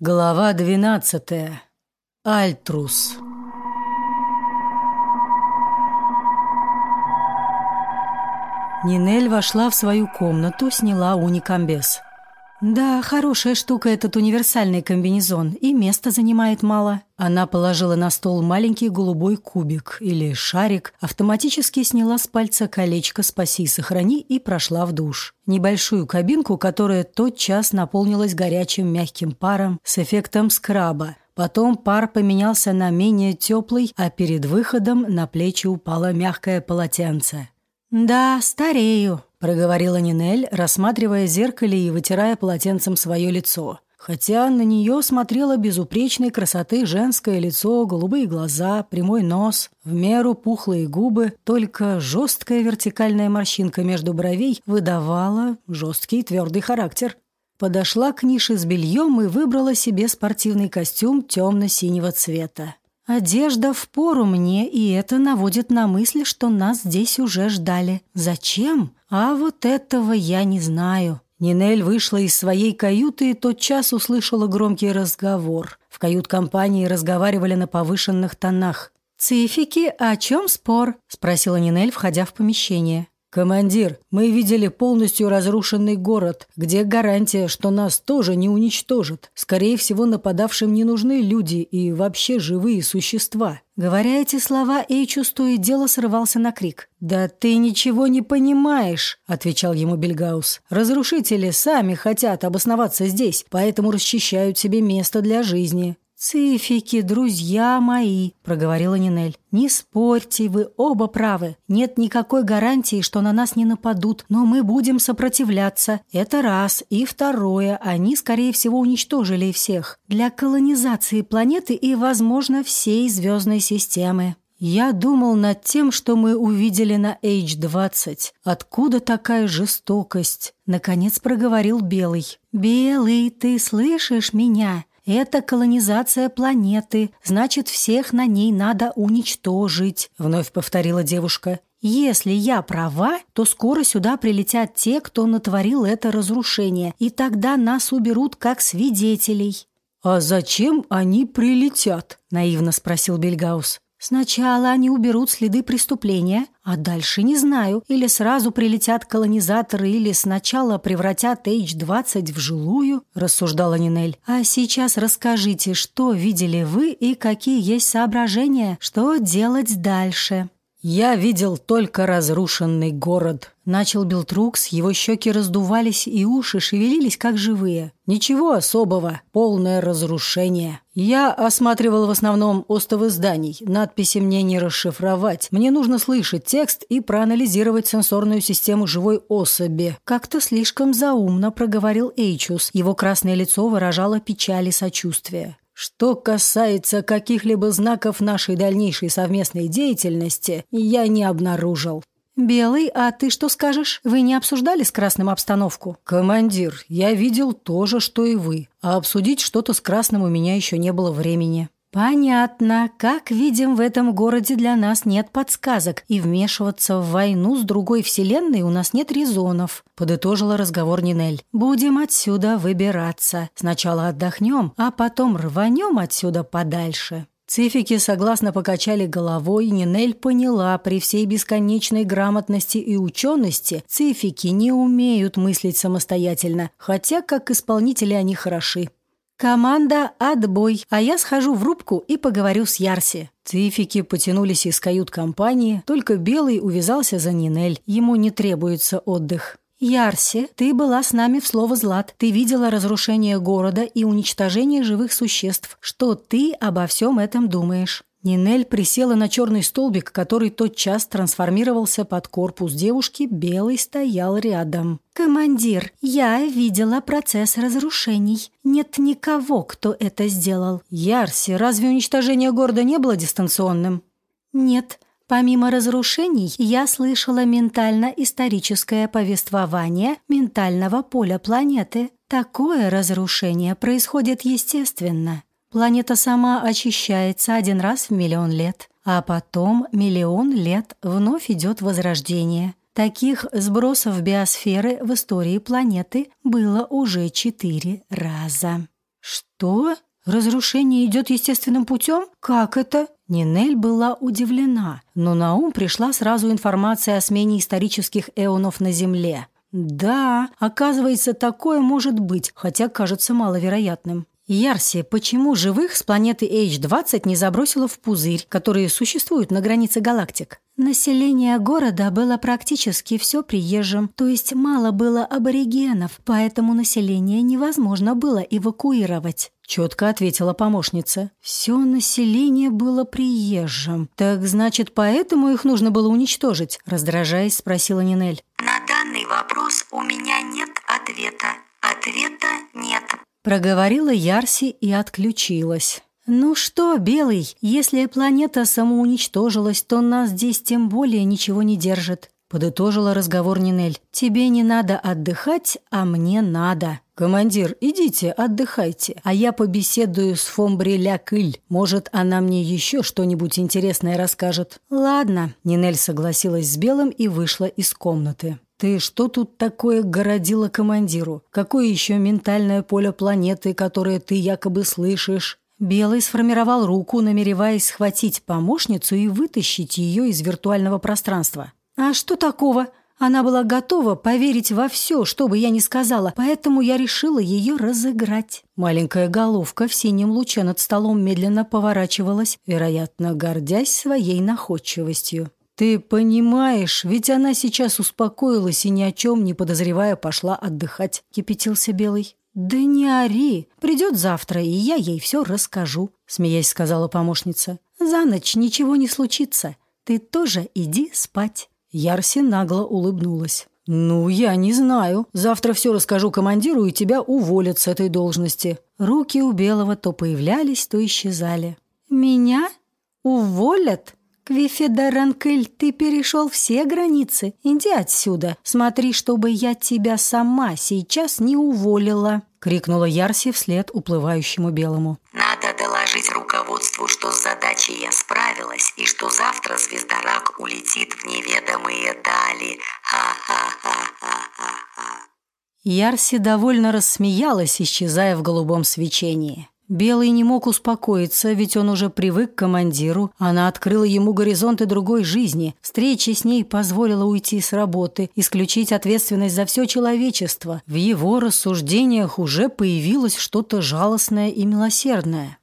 Глава двенадцатая. Альтрус. Нинель вошла в свою комнату, сняла уникамбез. Да, хорошая штука этот универсальный комбинезон, и места занимает мало. Она положила на стол маленький голубой кубик или шарик, автоматически сняла с пальца колечко «Спаси и сохрани» и прошла в душ. Небольшую кабинку, которая тотчас наполнилась горячим мягким паром с эффектом скраба. Потом пар поменялся на менее теплый, а перед выходом на плечи упало мягкое полотенце. «Да, старею», — проговорила Нинель, рассматривая зеркале и вытирая полотенцем свое лицо. Хотя на нее смотрело безупречной красоты женское лицо, голубые глаза, прямой нос, в меру пухлые губы, только жесткая вертикальная морщинка между бровей выдавала жесткий твердый характер. Подошла к нише с бельем и выбрала себе спортивный костюм темно-синего цвета. Одежда в пору мне, и это наводит на мысль, что нас здесь уже ждали. Зачем? А вот этого я не знаю. Нинель вышла из своей каюты и тотчас услышала громкий разговор. В кают-компании разговаривали на повышенных тонах. «Цифики, о чем спор?» – спросила Нинель, входя в помещение. «Командир, мы видели полностью разрушенный город. Где гарантия, что нас тоже не уничтожат? Скорее всего, нападавшим не нужны люди и вообще живые существа». Говоря эти слова, Эйчус то дело срывался на крик. «Да ты ничего не понимаешь», — отвечал ему Бельгаус. «Разрушители сами хотят обосноваться здесь, поэтому расчищают себе место для жизни. «Цифики, друзья мои», — проговорила Нинель. «Не спорьте, вы оба правы. Нет никакой гарантии, что на нас не нападут, но мы будем сопротивляться. Это раз. И второе, они, скорее всего, уничтожили всех. Для колонизации планеты и, возможно, всей звездной системы». Я думал над тем, что мы увидели на H-20. Откуда такая жестокость? Наконец проговорил Белый. «Белый, ты слышишь меня? «Это колонизация планеты, значит, всех на ней надо уничтожить», — вновь повторила девушка. «Если я права, то скоро сюда прилетят те, кто натворил это разрушение, и тогда нас уберут как свидетелей». «А зачем они прилетят?» — наивно спросил Бельгаус. Сначала они уберут следы преступления, а дальше не знаю. Или сразу прилетят колонизаторы, или сначала превратят H-20 в жилую, рассуждала Нинель. А сейчас расскажите, что видели вы и какие есть соображения, что делать дальше. «Я видел только разрушенный город», — начал Белтрукс, его щеки раздувались и уши шевелились, как живые. «Ничего особого, полное разрушение. Я осматривал в основном остовы зданий, надписи мне не расшифровать. Мне нужно слышать текст и проанализировать сенсорную систему живой особи». Как-то слишком заумно проговорил Эйчус, его красное лицо выражало печаль и сочувствие. Что касается каких-либо знаков нашей дальнейшей совместной деятельности, я не обнаружил. «Белый, а ты что скажешь? Вы не обсуждали с Красным обстановку?» «Командир, я видел то же, что и вы, а обсудить что-то с Красным у меня еще не было времени». «Понятно. Как видим, в этом городе для нас нет подсказок, и вмешиваться в войну с другой вселенной у нас нет резонов», — подытожила разговор Нинель. «Будем отсюда выбираться. Сначала отдохнем, а потом рванем отсюда подальше». Цифики согласно покачали головой, Нинель поняла, при всей бесконечной грамотности и учености цифики не умеют мыслить самостоятельно, хотя как исполнители они хороши. «Команда, отбой, а я схожу в рубку и поговорю с Ярси». Цифики потянулись из кают-компании, только Белый увязался за Нинель. Ему не требуется отдых. «Ярси, ты была с нами в слово «Злат». Ты видела разрушение города и уничтожение живых существ. Что ты обо всем этом думаешь?» Нинель присела на черный столбик, который тотчас трансформировался под корпус девушки, белый стоял рядом. «Командир, я видела процесс разрушений. Нет никого, кто это сделал». «Ярси, разве уничтожение города не было дистанционным?» «Нет». Помимо разрушений, я слышала ментально-историческое повествование ментального поля планеты. Такое разрушение происходит естественно. Планета сама очищается один раз в миллион лет, а потом миллион лет вновь идет возрождение. Таких сбросов биосферы в истории планеты было уже четыре раза. «Что? Разрушение идет естественным путем? Как это?» Нинель была удивлена, но на ум пришла сразу информация о смене исторических эонов на Земле. Да, оказывается, такое может быть, хотя кажется маловероятным. Ярси, почему живых с планеты H-20 не забросило в пузырь, которые существуют на границе галактик? Население города было практически все приезжим, то есть мало было аборигенов, поэтому население невозможно было эвакуировать. Четко ответила помощница. Все население было приезжим. Так значит, поэтому их нужно было уничтожить? Раздражаясь, спросила Нинель. На данный вопрос у меня нет ответа. Ответа нет. Проговорила Ярси и отключилась. «Ну что, Белый, если планета самоуничтожилась, то нас здесь тем более ничего не держит», — подытожила разговор Нинель. «Тебе не надо отдыхать, а мне надо». «Командир, идите, отдыхайте, а я побеседую с Фомбри Кыль. Может, она мне еще что-нибудь интересное расскажет». «Ладно», — Нинель согласилась с Белым и вышла из комнаты. «Ты что тут такое городила командиру? Какое еще ментальное поле планеты, которое ты якобы слышишь?» Белый сформировал руку, намереваясь схватить помощницу и вытащить ее из виртуального пространства. «А что такого?» Она была готова поверить во все, что бы я ни сказала, поэтому я решила ее разыграть. Маленькая головка в синем луче над столом медленно поворачивалась, вероятно, гордясь своей находчивостью. «Ты понимаешь, ведь она сейчас успокоилась и ни о чем не подозревая пошла отдыхать», — кипятился Белый. «Да не ори, придет завтра, и я ей все расскажу», — смеясь сказала помощница. «За ночь ничего не случится. Ты тоже иди спать». Ярси нагло улыбнулась. «Ну, я не знаю. Завтра все расскажу командиру, и тебя уволят с этой должности». Руки у Белого то появлялись, то исчезали. «Меня? Уволят?» «Квифедаранкель, ты перешел все границы. Иди отсюда. Смотри, чтобы я тебя сама сейчас не уволила», — крикнула Ярси вслед уплывающему белому. «Надо доложить руководству, что с задачей я справилась, и что завтра звездорак улетит в неведомые дали. Ха-ха-ха-ха-ха». Ярси довольно рассмеялась, исчезая в голубом свечении. Белый не мог успокоиться, ведь он уже привык к командиру. Она открыла ему горизонты другой жизни. Встреча с ней позволила уйти с работы, исключить ответственность за все человечество. В его рассуждениях уже появилось что-то жалостное и милосердное.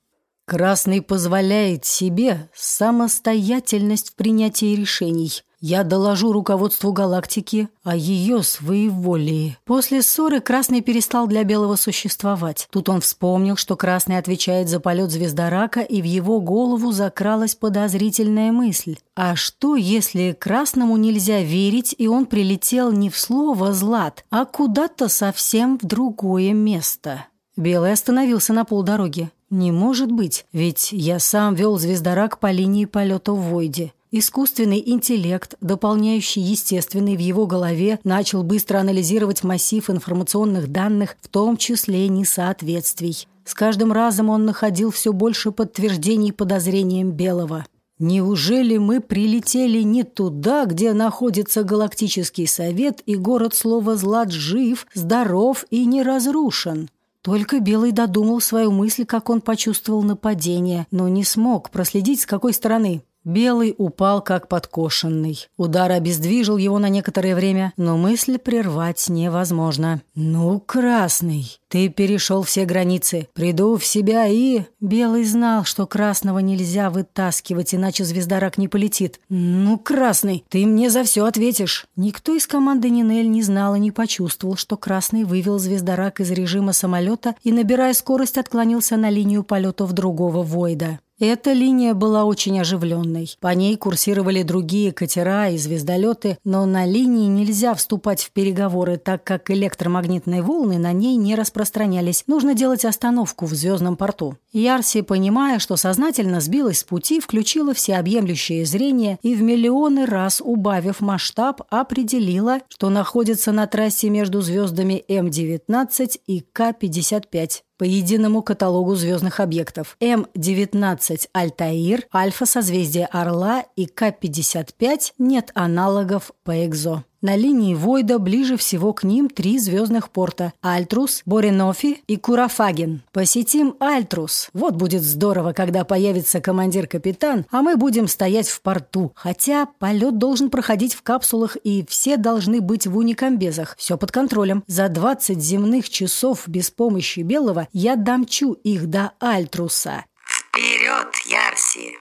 Красный позволяет себе самостоятельность в принятии решений – я доложу руководству галактики о ее своеволии. После ссоры Красный перестал для Белого существовать. Тут он вспомнил, что Красный отвечает за полет звездорака, и в его голову закралась подозрительная мысль. А что, если Красному нельзя верить, и он прилетел не в слово «злат», а куда-то совсем в другое место? Белый остановился на полдороги. «Не может быть, ведь я сам вел звездорак по линии полета в Войде. Искусственный интеллект, дополняющий естественный в его голове, начал быстро анализировать массив информационных данных, в том числе несоответствий. С каждым разом он находил все больше подтверждений подозрениям Белого. Неужели мы прилетели не туда, где находится Галактический Совет и город слова «Злат» жив, здоров и не разрушен? Только Белый додумал свою мысль, как он почувствовал нападение, но не смог проследить, с какой стороны. Белый упал как подкошенный. Удар обездвижил его на некоторое время, но мысль прервать невозможно. «Ну, Красный, ты перешел все границы. Приду в себя и...» Белый знал, что Красного нельзя вытаскивать, иначе звездорак не полетит. «Ну, Красный, ты мне за все ответишь». Никто из команды Нинель не знал и не почувствовал, что Красный вывел звездорак из режима самолета и, набирая скорость, отклонился на линию полетов другого Войда. Эта линия была очень оживленной. По ней курсировали другие катера и звездолеты, но на линии нельзя вступать в переговоры, так как электромагнитные волны на ней не распространялись. Нужно делать остановку в звездном порту. Ярси, понимая, что сознательно сбилась с пути, включила всеобъемлющее зрение и в миллионы раз, убавив масштаб, определила, что находится на трассе между звездами М-19 и К-55 по единому каталогу звездных объектов. М-19 Альтаир, Альфа созвездие Орла и К-55 нет аналогов по ЭКЗО. На линии Войда ближе всего к ним три звездных порта – Альтрус, Боринофи и Курафаген. Посетим Альтрус. Вот будет здорово, когда появится командир-капитан, а мы будем стоять в порту. Хотя полет должен проходить в капсулах, и все должны быть в уникамбезах. Все под контролем. За 20 земных часов без помощи Белого я домчу их до Альтруса. Вперед, Ярси!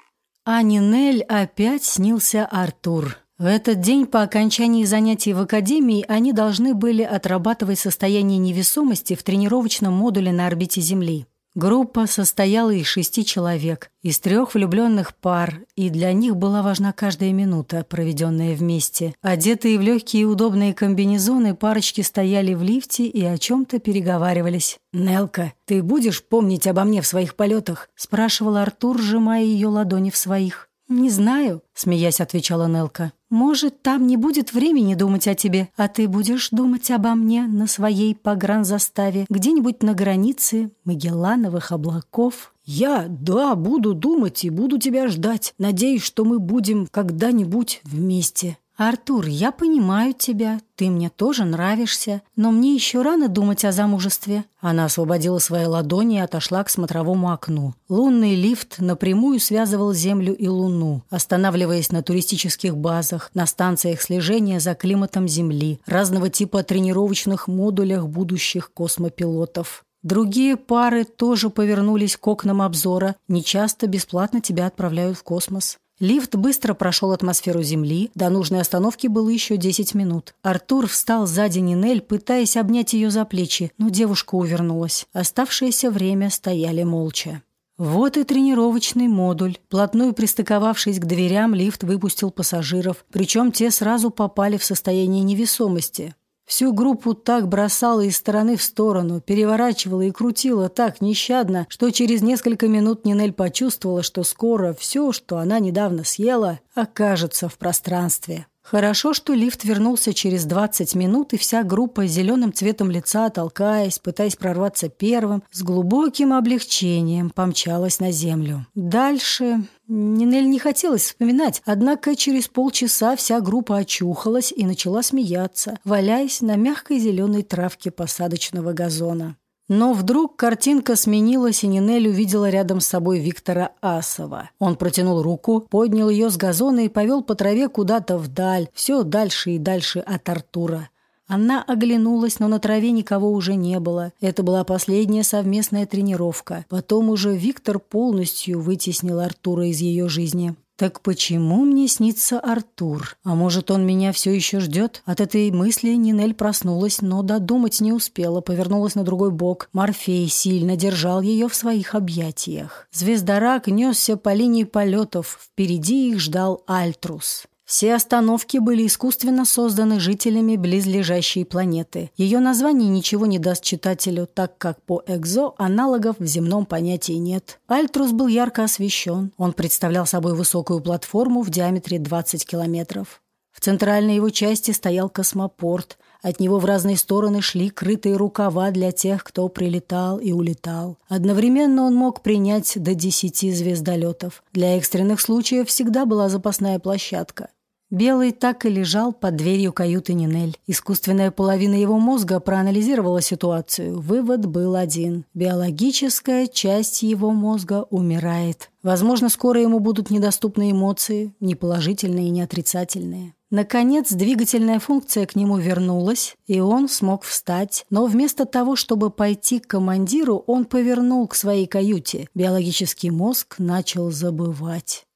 А Нинель опять снился Артур. В этот день по окончании занятий в академии они должны были отрабатывать состояние невесомости в тренировочном модуле на орбите Земли. Группа состояла из шести человек, из трех влюбленных пар, и для них была важна каждая минута, проведенная вместе. Одетые в легкие и удобные комбинезоны, парочки стояли в лифте и о чем-то переговаривались. «Нелка, ты будешь помнить обо мне в своих полетах?» – спрашивал Артур, сжимая ее ладони в своих. «Не знаю», — смеясь отвечала Нелка. «Может, там не будет времени думать о тебе, а ты будешь думать обо мне на своей погранзаставе, где-нибудь на границе Магеллановых облаков». «Я, да, буду думать и буду тебя ждать. Надеюсь, что мы будем когда-нибудь вместе». «Артур, я понимаю тебя, ты мне тоже нравишься, но мне еще рано думать о замужестве». Она освободила свои ладони и отошла к смотровому окну. Лунный лифт напрямую связывал Землю и Луну, останавливаясь на туристических базах, на станциях слежения за климатом Земли, разного типа тренировочных модулях будущих космопилотов. Другие пары тоже повернулись к окнам обзора. Нечасто бесплатно тебя отправляют в космос. Лифт быстро прошел атмосферу Земли. До нужной остановки было еще 10 минут. Артур встал сзади Нинель, пытаясь обнять ее за плечи, но девушка увернулась. Оставшееся время стояли молча. Вот и тренировочный модуль. Плотную пристыковавшись к дверям, лифт выпустил пассажиров, причем те сразу попали в состояние невесомости. Всю группу так бросала из стороны в сторону, переворачивала и крутила так нещадно, что через несколько минут Нинель почувствовала, что скоро все, что она недавно съела, окажется в пространстве. Хорошо, что лифт вернулся через 20 минут, и вся группа с зеленым цветом лица, толкаясь, пытаясь прорваться первым, с глубоким облегчением помчалась на землю. Дальше... Нинель не хотелось вспоминать, однако через полчаса вся группа очухалась и начала смеяться, валяясь на мягкой зеленой травке посадочного газона. Но вдруг картинка сменилась, и Нинель увидела рядом с собой Виктора Асова. Он протянул руку, поднял ее с газона и повел по траве куда-то вдаль, все дальше и дальше от Артура. Она оглянулась, но на траве никого уже не было. Это была последняя совместная тренировка. Потом уже Виктор полностью вытеснил Артура из ее жизни. Так почему мне снится Артур? А может, он меня все еще ждет? От этой мысли Нинель проснулась, но додумать не успела, повернулась на другой бок. Морфей сильно держал ее в своих объятиях. Звездорак несся по линии полетов. Впереди их ждал Альтрус. Все остановки были искусственно созданы жителями близлежащей планеты. Ее название ничего не даст читателю, так как по экзо аналогов в земном понятии нет. Альтрус был ярко освещен. Он представлял собой высокую платформу в диаметре 20 километров. В центральной его части стоял космопорт. От него в разные стороны шли крытые рукава для тех, кто прилетал и улетал. Одновременно он мог принять до 10 звездолетов. Для экстренных случаев всегда была запасная площадка. Белый так и лежал под дверью каюты Нинель. Искусственная половина его мозга проанализировала ситуацию. Вывод был один. Биологическая часть его мозга умирает. Возможно, скоро ему будут недоступны эмоции, ни положительные, ни отрицательные. Наконец, двигательная функция к нему вернулась, и он смог встать. Но вместо того, чтобы пойти к командиру, он повернул к своей каюте. Биологический мозг начал забывать.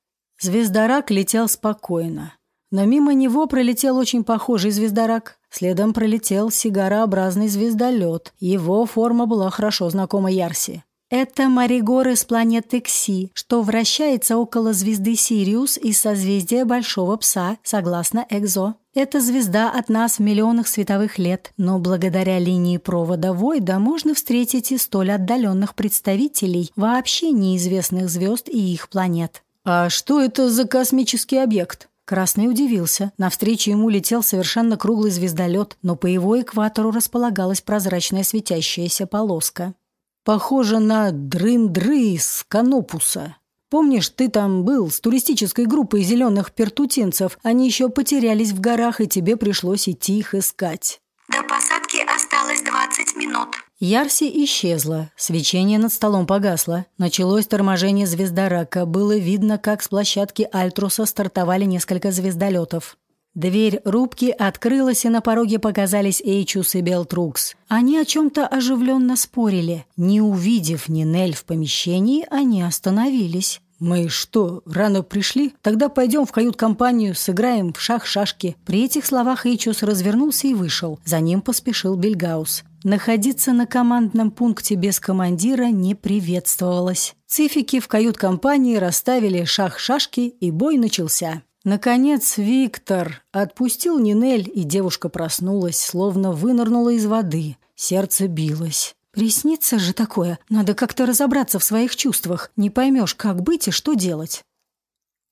Звездорак летел спокойно. Но мимо него пролетел очень похожий звездорак. Следом пролетел сигарообразный звездолет. Его форма была хорошо знакома Ярси. Это Маригор из планеты Кси, что вращается около звезды Сириус из созвездия Большого Пса, согласно Экзо. Эта звезда от нас в миллионах световых лет, но благодаря линии провода Войда можно встретить и столь отдаленных представителей вообще неизвестных звезд и их планет. «А что это за космический объект?» Красный удивился. Навстречу ему летел совершенно круглый звездолет, но по его экватору располагалась прозрачная светящаяся полоска. «Похоже на дрын-дры из канопуса». Помнишь, ты там был с туристической группой зеленых пертутинцев? Они еще потерялись в горах, и тебе пришлось идти их искать». «До посадки осталось 20 минут». Ярси исчезла, свечение над столом погасло. Началось торможение звездорака. Было видно, как с площадки Альтруса стартовали несколько звездолетов. Дверь рубки открылась, и на пороге показались Эйчус и Белтрукс. Они о чем-то оживленно спорили. Не увидев Нинель в помещении, они остановились. «Мы что, рано пришли? Тогда пойдем в кают-компанию, сыграем в шах-шашки». При этих словах Эйчус развернулся и вышел. За ним поспешил Бельгаус. Находиться на командном пункте без командира не приветствовалось. Цифики в кают-компании расставили шах-шашки, и бой начался. Наконец Виктор отпустил Нинель, и девушка проснулась, словно вынырнула из воды. Сердце билось. Приснится же такое. Надо как-то разобраться в своих чувствах. Не поймешь, как быть и что делать.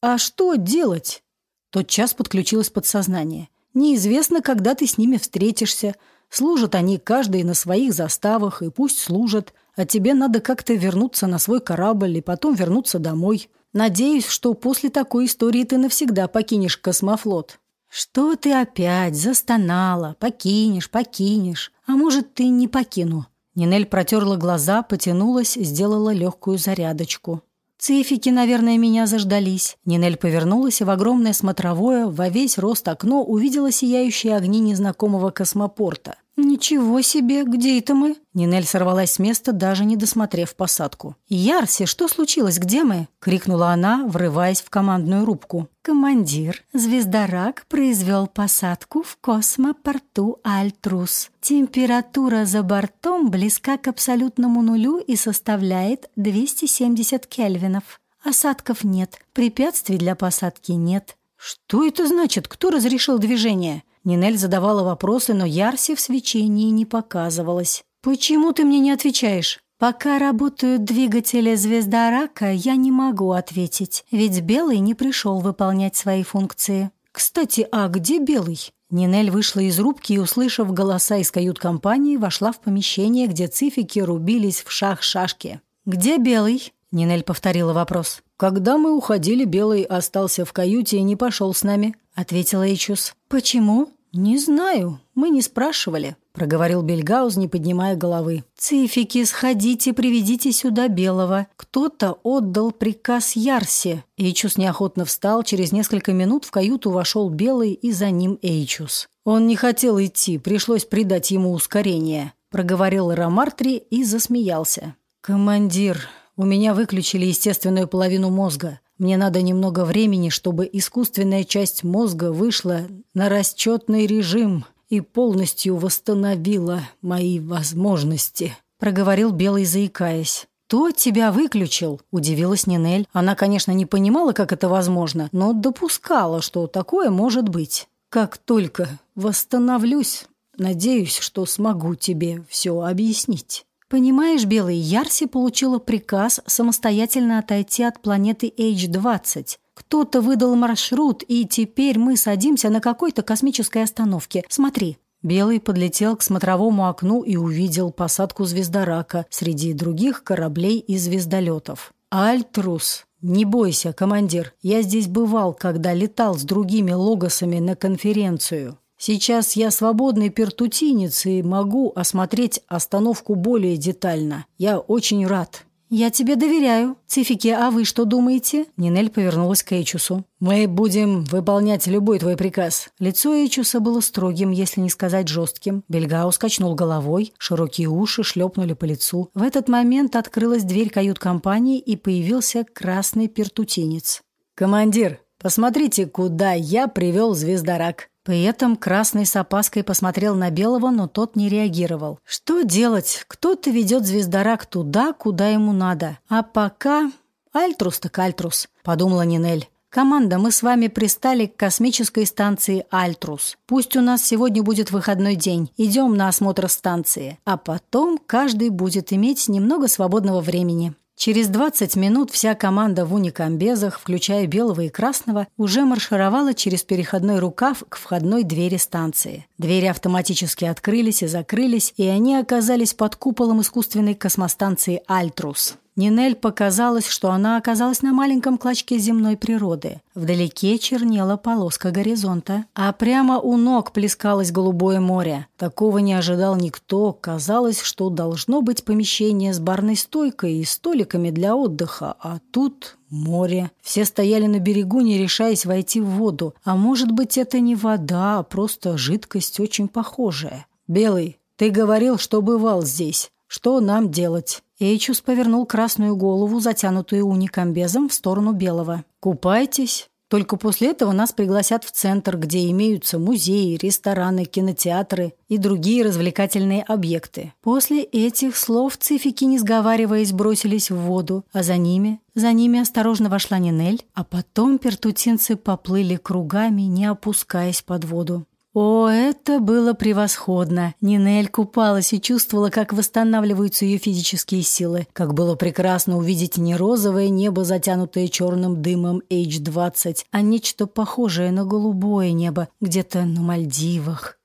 А что делать? Тот час подключилось подсознание. Неизвестно, когда ты с ними встретишься. Служат они каждый на своих заставах, и пусть служат. А тебе надо как-то вернуться на свой корабль и потом вернуться домой. Надеюсь, что после такой истории ты навсегда покинешь космофлот. Что ты опять застонала? Покинешь, покинешь. А может, ты не покину? Нинель протерла глаза, потянулась, сделала легкую зарядочку. Цифики, наверное, меня заждались. Нинель повернулась и в огромное смотровое, во весь рост окно увидела сияющие огни незнакомого космопорта. «Ничего себе! Где это мы?» Нинель сорвалась с места, даже не досмотрев посадку. «Ярси, что случилось? Где мы?» — крикнула она, врываясь в командную рубку. «Командир, звездорак произвел посадку в космопорту Альтрус. Температура за бортом близка к абсолютному нулю и составляет 270 кельвинов. Осадков нет, препятствий для посадки нет». «Что это значит? Кто разрешил движение?» Нинель задавала вопросы, но Ярси в свечении не показывалась. «Почему ты мне не отвечаешь?» «Пока работают двигатели «Звезда Рака», я не могу ответить, ведь Белый не пришел выполнять свои функции». «Кстати, а где Белый?» Нинель вышла из рубки и, услышав голоса из кают-компании, вошла в помещение, где цифики рубились в шах-шашки. «Где Белый?» Нинель повторила вопрос. «Когда мы уходили, Белый остался в каюте и не пошел с нами», — ответила Эйчус. «Почему?» «Не знаю, мы не спрашивали», — проговорил Бельгауз, не поднимая головы. «Цифики, сходите, приведите сюда Белого. Кто-то отдал приказ Ярсе». Эйчус неохотно встал, через несколько минут в каюту вошел Белый и за ним Эйчус. Он не хотел идти, пришлось придать ему ускорение, проговорил Ромартри и засмеялся. «Командир, у меня выключили естественную половину мозга. Мне надо немного времени, чтобы искусственная часть мозга вышла на расчетный режим и полностью восстановила мои возможности», — проговорил Белый, заикаясь. «Кто тебя выключил?» – удивилась Нинель. Она, конечно, не понимала, как это возможно, но допускала, что такое может быть. «Как только восстановлюсь, надеюсь, что смогу тебе все объяснить». Понимаешь, Белый, Ярси получила приказ самостоятельно отойти от планеты H-20. Кто-то выдал маршрут, и теперь мы садимся на какой-то космической остановке. Смотри. Белый подлетел к смотровому окну и увидел посадку звездорака среди других кораблей и звездолетов. «Альтрус, не бойся, командир. Я здесь бывал, когда летал с другими логосами на конференцию. Сейчас я свободный пертутинец и могу осмотреть остановку более детально. Я очень рад». «Я тебе доверяю. Цифики, а вы что думаете?» Нинель повернулась к Эйчусу. «Мы будем выполнять любой твой приказ». Лицо Эйчуса было строгим, если не сказать жестким. Бельгаус скачнул головой, широкие уши шлепнули по лицу. В этот момент открылась дверь кают-компании и появился красный пертутинец. «Командир, посмотрите, куда я привел звездорак». При этом Красный с опаской посмотрел на Белого, но тот не реагировал. Что делать? Кто-то ведет звездорак туда, куда ему надо. А пока... Альтрус так Альтрус, подумала Нинель. «Команда, мы с вами пристали к космической станции «Альтрус». Пусть у нас сегодня будет выходной день. Идем на осмотр станции. А потом каждый будет иметь немного свободного времени». Через 20 минут вся команда в уникамбезах, включая белого и красного, уже маршировала через переходной рукав к входной двери станции. Двери автоматически открылись и закрылись, и они оказались под куполом искусственной космостанции «Альтрус». Нинель показалось, что она оказалась на маленьком клочке земной природы. Вдалеке чернела полоска горизонта, а прямо у ног плескалось голубое море. Такого не ожидал никто. Казалось, что должно быть помещение с барной стойкой и столиками для отдыха, а тут море. Все стояли на берегу, не решаясь войти в воду. А может быть, это не вода, а просто жидкость очень похожая. «Белый, ты говорил, что бывал здесь. Что нам делать?» Эйчус повернул красную голову, затянутую уникамбезом, в сторону белого. «Купайтесь. Только после этого нас пригласят в центр, где имеются музеи, рестораны, кинотеатры и другие развлекательные объекты. После этих слов цифики, не сговариваясь, бросились в воду, а за ними, за ними осторожно вошла Нинель, а потом пертутинцы поплыли кругами, не опускаясь под воду. О, это было превосходно. Нинель купалась и чувствовала, как восстанавливаются ее физические силы. Как было прекрасно увидеть не розовое небо, затянутое черным дымом H-20, а нечто похожее на голубое небо, где-то на Мальдивах.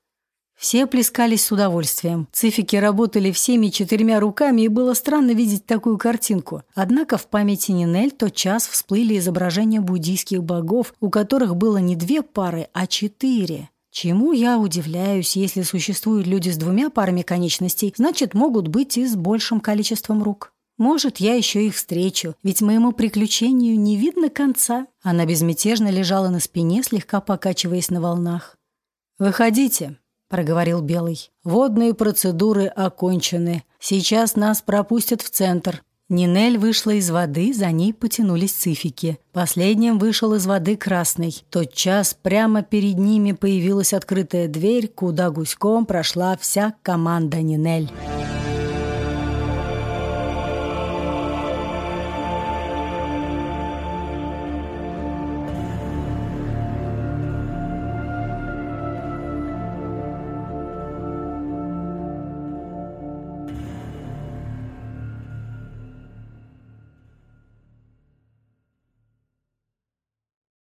Все плескались с удовольствием. Цифики работали всеми четырьмя руками, и было странно видеть такую картинку. Однако в памяти Нинель тот час всплыли изображения буддийских богов, у которых было не две пары, а четыре. Чему я удивляюсь, если существуют люди с двумя парами конечностей, значит, могут быть и с большим количеством рук. Может, я еще их встречу, ведь моему приключению не видно конца. Она безмятежно лежала на спине, слегка покачиваясь на волнах. «Выходите», — проговорил Белый. «Водные процедуры окончены. Сейчас нас пропустят в центр. Нинель вышла из воды, за ней потянулись цифики. Последним вышел из воды красный. Тот час прямо перед ними появилась открытая дверь, куда гуськом прошла вся команда Нинель.